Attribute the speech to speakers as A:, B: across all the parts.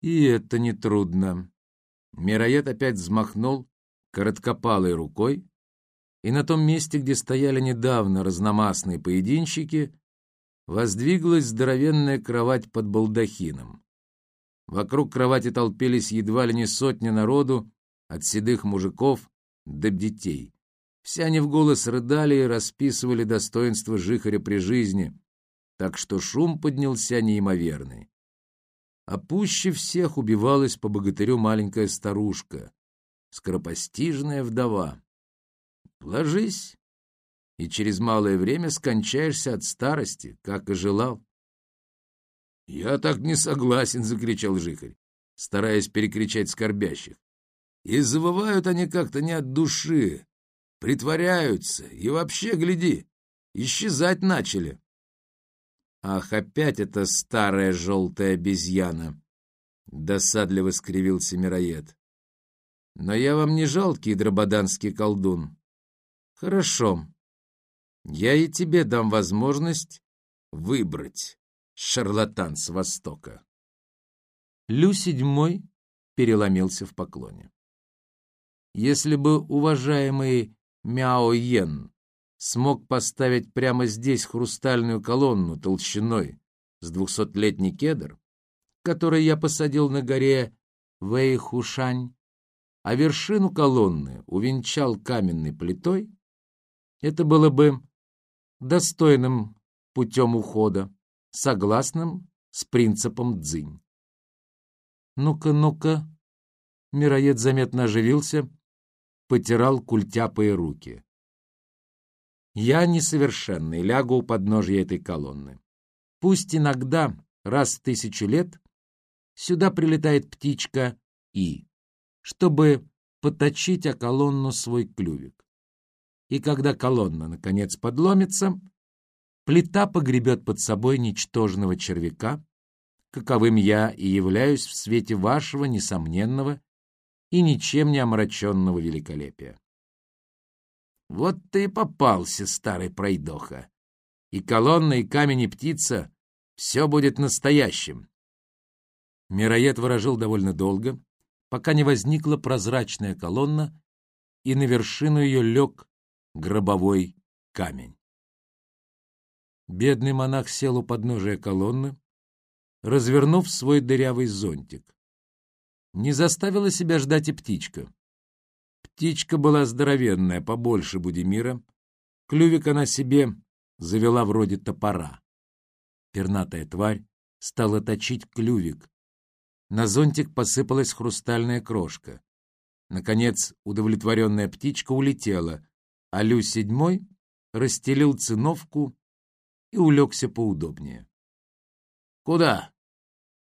A: И это нетрудно. Мироед опять взмахнул короткопалой рукой, и на том месте, где стояли недавно разномастные поединщики, воздвиглась здоровенная кровать под балдахином. Вокруг кровати толпились едва ли не сотни народу, от седых мужиков до детей. Все они в голос рыдали и расписывали достоинства жихаря при жизни, так что шум поднялся неимоверный. А пуще всех убивалась по богатырю маленькая старушка, скоропостижная вдова. Ложись, и через малое время скончаешься от старости, как и желал. — Я так не согласен, — закричал Жихарь, стараясь перекричать скорбящих. — И завывают они как-то не от души, притворяются, и вообще, гляди, исчезать начали. Ах, опять эта старая желтая обезьяна! Досадливо скривился Мироед. Но я вам не жалкий дрободанский колдун. Хорошо. Я и тебе дам возможность выбрать шарлатан с Востока. Лю седьмой переломился в поклоне. Если бы уважаемый Мяо Йен смог поставить прямо здесь хрустальную колонну толщиной с двухсотлетний кедр, который я посадил на горе Вэйхушань, а вершину колонны увенчал каменной плитой, это было бы достойным путем ухода, согласным с принципом дзынь. «Ну-ка, ну-ка!» Мироед заметно оживился, потирал культяпые руки. Я несовершенный, лягу у подножья этой колонны. Пусть иногда, раз в тысячу лет, сюда прилетает птичка И, чтобы поточить о колонну свой клювик. И когда колонна, наконец, подломится, плита погребет под собой ничтожного червяка, каковым я и являюсь в свете вашего несомненного и ничем не омраченного великолепия. Вот ты и попался, старый пройдоха. И колонна, и камень, и птица — все будет настоящим. Мироед выражил довольно долго, пока не возникла прозрачная колонна, и на вершину ее лег гробовой камень. Бедный монах сел у подножия колонны, развернув свой дырявый зонтик. Не заставила себя ждать и птичка. Птичка была здоровенная, побольше Будимира. Клювик она себе завела вроде топора. Пернатая тварь стала точить клювик. На зонтик посыпалась хрустальная крошка. Наконец, удовлетворенная птичка улетела, а Лю седьмой расстелил циновку и улегся поудобнее. «Куда?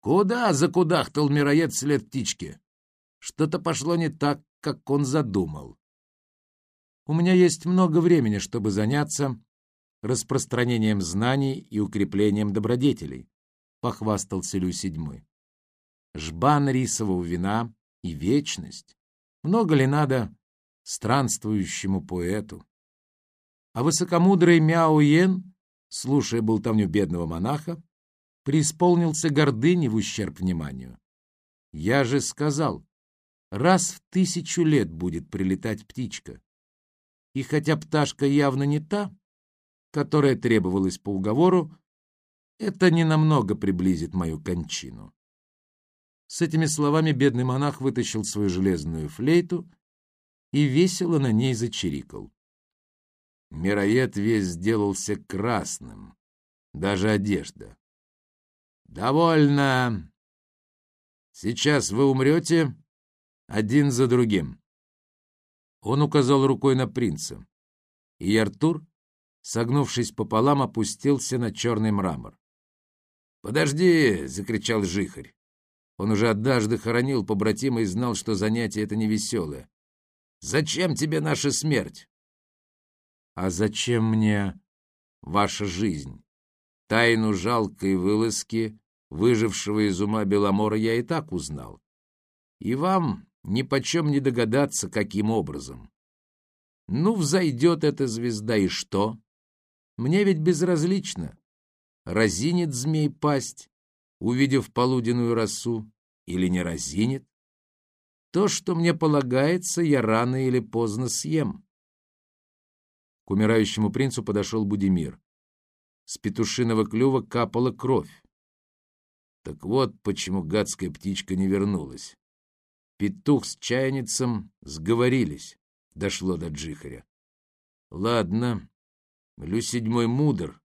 A: Куда закудахтал мироед след птички? Что-то пошло не так, как он задумал. У меня есть много времени, чтобы заняться распространением знаний и укреплением добродетелей, — похвастался Лю седьмой. Жбан рисового вина и вечность. Много ли надо странствующему поэту? А высокомудрый Мяо Йен, слушая болтовню бедного монаха, преисполнился гордыни в ущерб вниманию. Я же сказал, Раз в тысячу лет будет прилетать птичка. И хотя пташка явно не та, которая требовалась по уговору, это ненамного приблизит мою кончину. С этими словами бедный монах вытащил свою железную флейту и весело на ней зачирикал. Мироед весь сделался красным, даже одежда. «Довольно. Сейчас вы умрете, один за другим. Он указал рукой на принца, и Артур, согнувшись пополам, опустился на черный мрамор. «Подожди!» — закричал Жихарь. Он уже однажды хоронил побратима и знал, что занятие это невеселое. «Зачем тебе наша смерть?» «А зачем мне ваша жизнь? Тайну жалкой вылазки, выжившего из ума Беломора, я и так узнал. И вам ни почем не догадаться, каким образом. Ну, взойдет эта звезда, и что? Мне ведь безразлично. Разинет змей пасть, увидев полуденную росу, или не разинет. То, что мне полагается, я рано или поздно съем. К умирающему принцу подошел Будимир. С петушиного клюва капала кровь. Так вот, почему гадская птичка не вернулась. Петух с чайницем сговорились, дошло до Джихаря. Ладно, Лю седьмой мудр,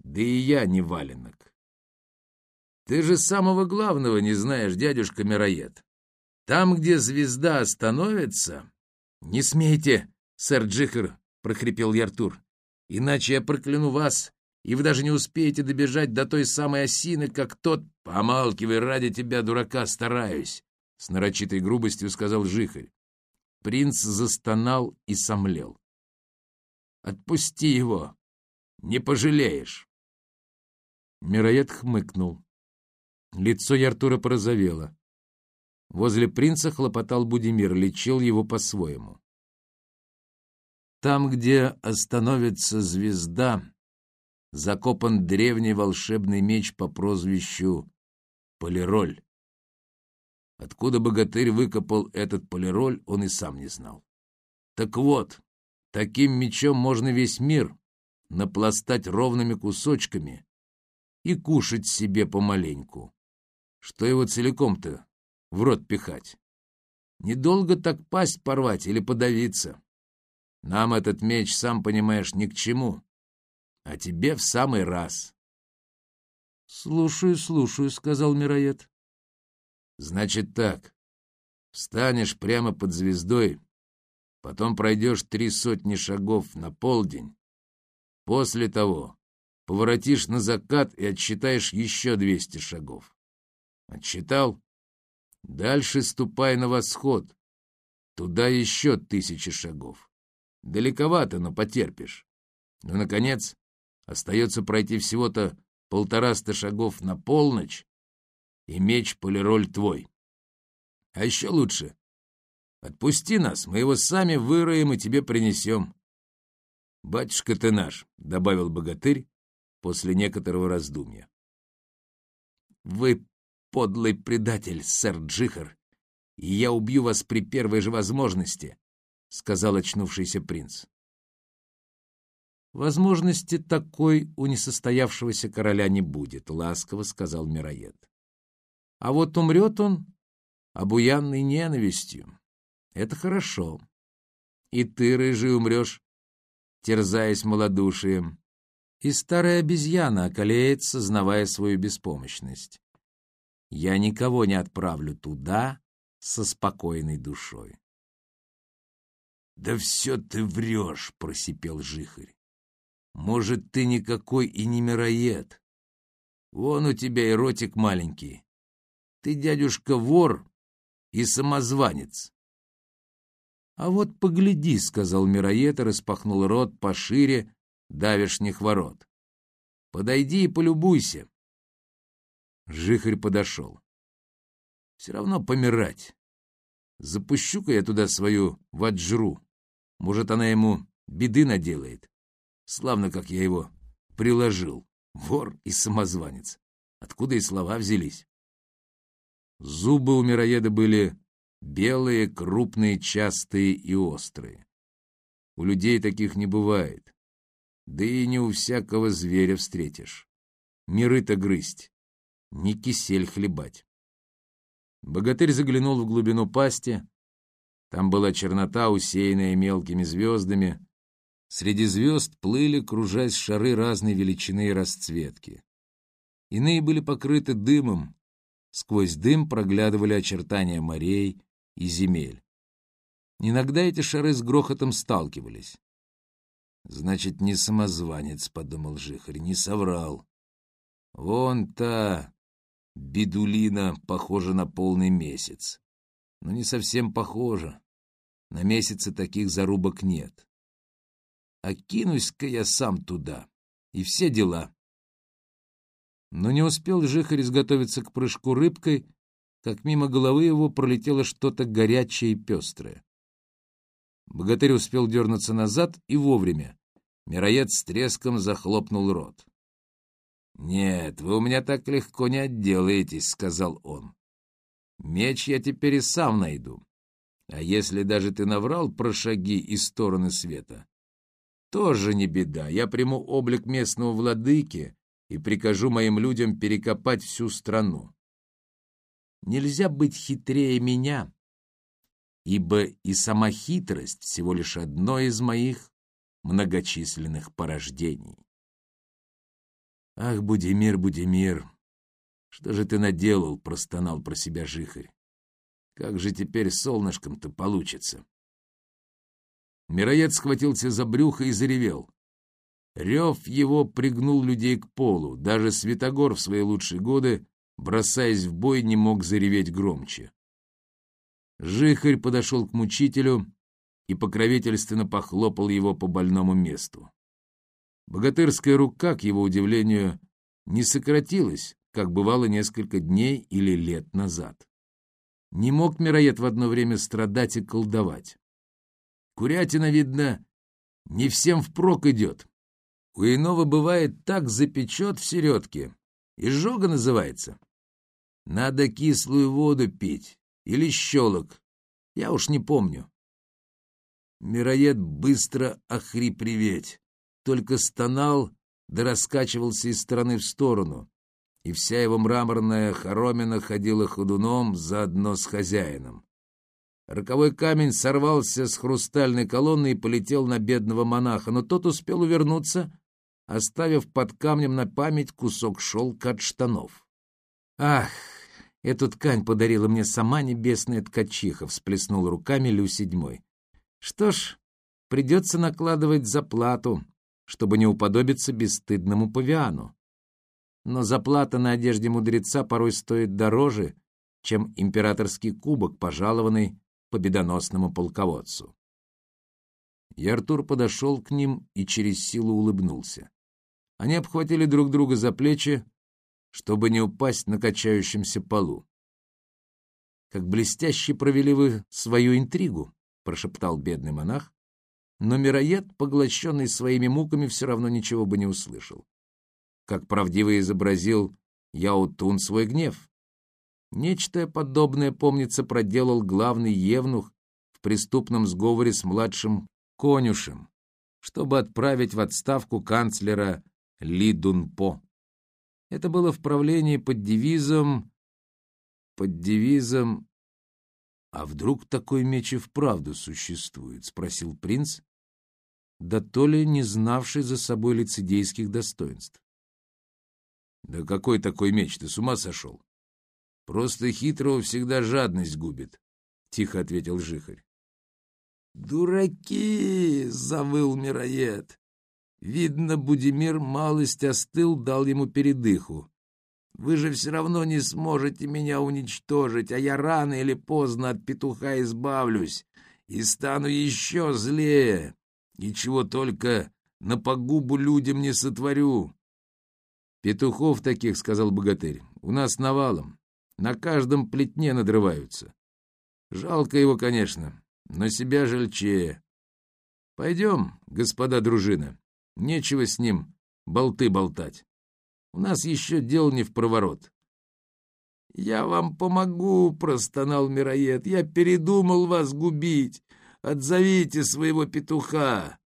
A: да и я не валенок. Ты же самого главного не знаешь, дядюшка Мироед. Там, где звезда остановится... Не смейте, сэр Джихар, прохрипел Яртур. «Иначе я прокляну вас, и вы даже не успеете добежать до той самой осины, как тот... Помалкивай, ради тебя, дурака, стараюсь!» С нарочитой грубостью сказал Жихарь. Принц застонал и сомлел. «Отпусти его! Не пожалеешь!» Мироед хмыкнул. Лицо Яртура порозовело. Возле принца хлопотал Будимир, лечил его по-своему. Там, где остановится звезда, закопан древний волшебный меч по прозвищу Полироль. Откуда богатырь выкопал этот полироль, он и сам не знал. Так вот, таким мечом можно весь мир напластать ровными кусочками и кушать себе помаленьку. Что его целиком-то в рот пихать? Недолго так пасть порвать или подавиться. Нам этот меч, сам понимаешь, ни к чему. А тебе в самый раз. — Слушаю, слушаю, — сказал Мироед. — Значит так. Встанешь прямо под звездой, потом пройдешь три сотни шагов на полдень. После того поворотишь на закат и отсчитаешь еще двести шагов. Отсчитал? Дальше ступай на восход. Туда еще тысячи шагов. Далековато, но потерпишь. Но, ну, наконец, остается пройти всего-то полтораста шагов на полночь, и меч полироль твой. А еще лучше. Отпусти нас, мы его сами выроем и тебе принесем. Батюшка ты наш, — добавил богатырь после некоторого раздумья. Вы подлый предатель, сэр Джихар, и я убью вас при первой же возможности, — сказал очнувшийся принц. «Возможности такой у несостоявшегося короля не будет», — ласково сказал Мироед. «А вот умрет он, обуянный ненавистью. Это хорошо. И ты, рыжий, умрешь, терзаясь малодушием. И старая обезьяна околеет, сознавая свою беспомощность. Я никого не отправлю туда со спокойной душой. «Да все ты врешь!» — просипел Жихарь. «Может, ты никакой и не мироед? Вон у тебя и ротик маленький. Ты, дядюшка, вор и самозванец». «А вот погляди», — сказал мироед и распахнул рот пошире давешних ворот. «Подойди и полюбуйся». Жихарь подошел. «Все равно помирать. Запущу-ка я туда свою ваджру. Может, она ему беды наделает. Славно, как я его приложил. Вор и самозванец. Откуда и слова взялись? Зубы у мироеда были белые, крупные, частые и острые. У людей таких не бывает. Да и не у всякого зверя встретишь. Миры-то грызть, не кисель хлебать. Богатырь заглянул в глубину пасти, там была чернота, усеянная мелкими звездами. Среди звезд плыли, кружась шары разной величины и расцветки. Иные были покрыты дымом. Сквозь дым проглядывали очертания морей и земель. Иногда эти шары с грохотом сталкивались. «Значит, не самозванец», — подумал Жихарь, — «не соврал. Вон та бедулина похожа на полный месяц но не совсем похоже. На месяце таких зарубок нет. А кинусь-ка я сам туда, и все дела. Но не успел Жихарь изготовиться к прыжку рыбкой, как мимо головы его пролетело что-то горячее и пестрое. Богатырь успел дернуться назад и вовремя. Мироед с треском захлопнул рот. — Нет, вы у меня так легко не отделаетесь, — сказал он. Меч я теперь и сам найду. А если даже ты наврал про шаги и стороны света, тоже не беда. Я приму облик местного владыки и прикажу моим людям перекопать всю страну. Нельзя быть хитрее меня, ибо и сама хитрость всего лишь одно из моих многочисленных порождений. «Ах, Будимир, Будимир, что же ты наделал?» — простонал про себя жихарь. «Как же теперь солнышком-то получится?» Мироед схватился за брюхо и заревел. Рев его пригнул людей к полу. Даже Святогор в свои лучшие годы, бросаясь в бой, не мог зареветь громче. Жихарь подошел к мучителю и покровительственно похлопал его по больному месту. Богатырская рука, к его удивлению, не сократилась, как бывало несколько дней или лет назад. Не мог мироед в одно время страдать и колдовать. Курятина, видно, не всем впрок идет. У иного бывает так запечет в середке. Изжога называется. Надо кислую воду пить или щелок. Я уж не помню. Мироед быстро охрип реветь только стонал да раскачивался из стороны в сторону, и вся его мраморная хоромина ходила ходуном заодно с хозяином. Роковой камень сорвался с хрустальной колонны и полетел на бедного монаха, но тот успел увернуться, оставив под камнем на память кусок шелка от штанов. «Ах, эту ткань подарила мне сама небесная ткачиха», — всплеснул руками Лю седьмой. «Что ж, придется накладывать заплату чтобы не уподобиться бесстыдному павиану. Но заплата на одежде мудреца порой стоит дороже, чем императорский кубок, пожалованный победоносному полководцу. И Артур подошел к ним и через силу улыбнулся. Они обхватили друг друга за плечи, чтобы не упасть на качающемся полу. «Как блестяще провели вы свою интригу», — прошептал бедный монах, но мироед, поглощенный своими муками, все равно ничего бы не услышал. Как правдиво изобразил Яутун свой гнев. Нечто подобное, помнится, проделал главный евнух в преступном сговоре с младшим конюшем, чтобы отправить в отставку канцлера Ли Дунпо. Это было в правлении под девизом... под девизом «А вдруг такой меч и вправду существует?» — спросил принц, да то ли не знавший за собой лицедейских достоинств. «Да какой такой меч? Ты с ума сошел? Просто хитрого всегда жадность губит», — тихо ответил Жихарь. «Дураки!» — завыл мироед. Видно, Будимир малость остыл, дал ему передыху. Вы же все равно не сможете меня уничтожить, а я рано или поздно от петуха избавлюсь и стану еще злее. Ничего только на погубу людям не сотворю. Петухов таких, — сказал богатырь, — у нас навалом. На каждом плетне надрываются. Жалко его, конечно, но себя жальчее. Пойдем, господа дружина, нечего с ним болты болтать. У нас еще дел не в проворот. «Я вам помогу», — простонал Мироед. «Я передумал вас губить. Отзовите своего петуха».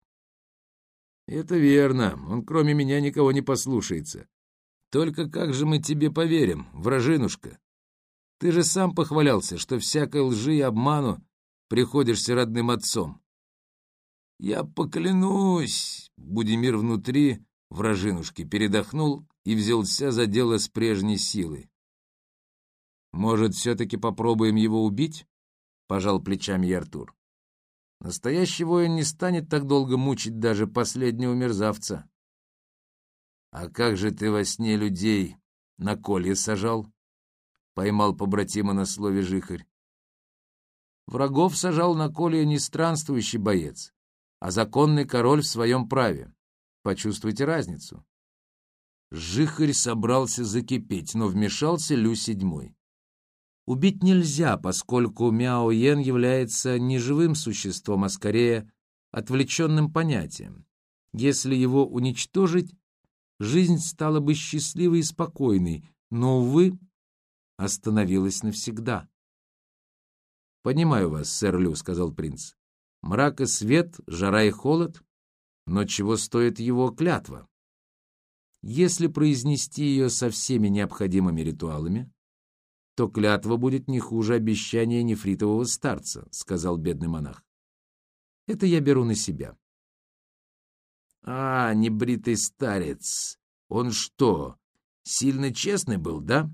A: «Это верно. Он кроме меня никого не послушается. Только как же мы тебе поверим, вражинушка? Ты же сам похвалялся, что всякой лжи и обману приходишься родным отцом». «Я поклянусь!» — Будимир внутри вражинушки передохнул и взялся за дело с прежней силой. «Может, все-таки попробуем его убить?» — пожал плечами Артур. «Настоящий воин не станет так долго мучить даже последнего мерзавца». «А как же ты во сне людей на колье сажал?» — поймал побратима на слове жихарь. Врагов сажал на колье не странствующий боец, а законный король в своем праве. Почувствуйте разницу. Жихарь собрался закипеть, но вмешался Лю седьмой. Убить нельзя, поскольку Мяо Йен является не живым существом, а скорее отвлеченным понятием. Если его уничтожить, жизнь стала бы счастливой и спокойной, но, увы, остановилась навсегда. «Понимаю вас, сэр Лю», — сказал принц. «Мрак и свет, жара и холод, но чего стоит его клятва? Если произнести ее со всеми необходимыми ритуалами, то клятва будет не хуже обещания нефритового старца», — сказал бедный монах. «Это я беру на себя». «А, небритый старец, он что, сильно честный был, да?»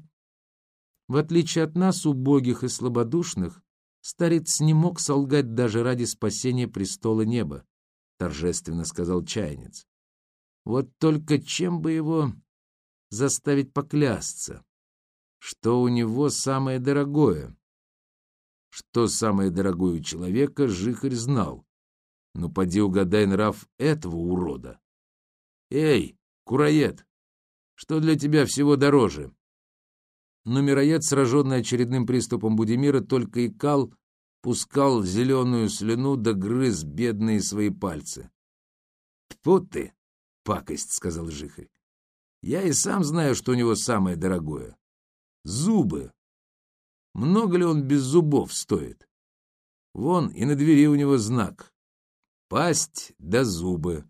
A: В отличие от нас, убогих и слабодушных, старец не мог солгать даже ради спасения престола неба, — торжественно сказал чайниц. Вот только чем бы его заставить поклясться? Что у него самое дорогое? Что самое дорогое у человека, Жихарь знал. Но поди угадай нрав этого урода. Эй, кураед, что для тебя всего дороже? Но Мироед, сраженный очередным приступом Будимира, только икал, пускал зеленую слюну да грыз бедные свои пальцы. — Тьфу ты, пакость, — сказал Жихарь. — Я и сам знаю, что у него самое дорогое. Зубы. Много ли он без зубов стоит? Вон и на двери у него знак. Пасть да зубы.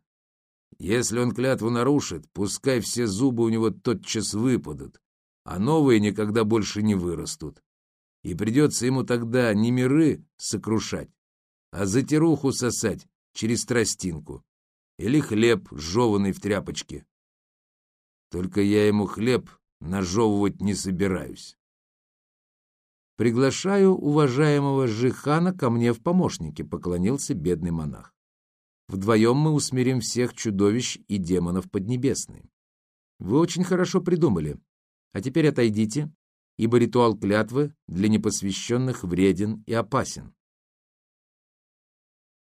A: Если он клятву нарушит, пускай все зубы у него тотчас выпадут а новые никогда больше не вырастут. И придется ему тогда не миры сокрушать, а затируху сосать через тростинку или хлеб, жеванный в тряпочке. Только я ему хлеб нажевывать не собираюсь. «Приглашаю уважаемого Жихана ко мне в помощники», — поклонился бедный монах. «Вдвоем мы усмирим всех чудовищ и демонов Поднебесной. Вы очень хорошо придумали. А теперь отойдите, ибо ритуал клятвы для непосвященных вреден и опасен.